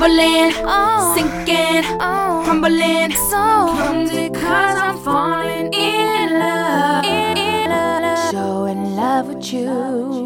Tumbling, oh, sinking, oh, crumbling. So come because I'm falling in love, in, in love, showing love with you.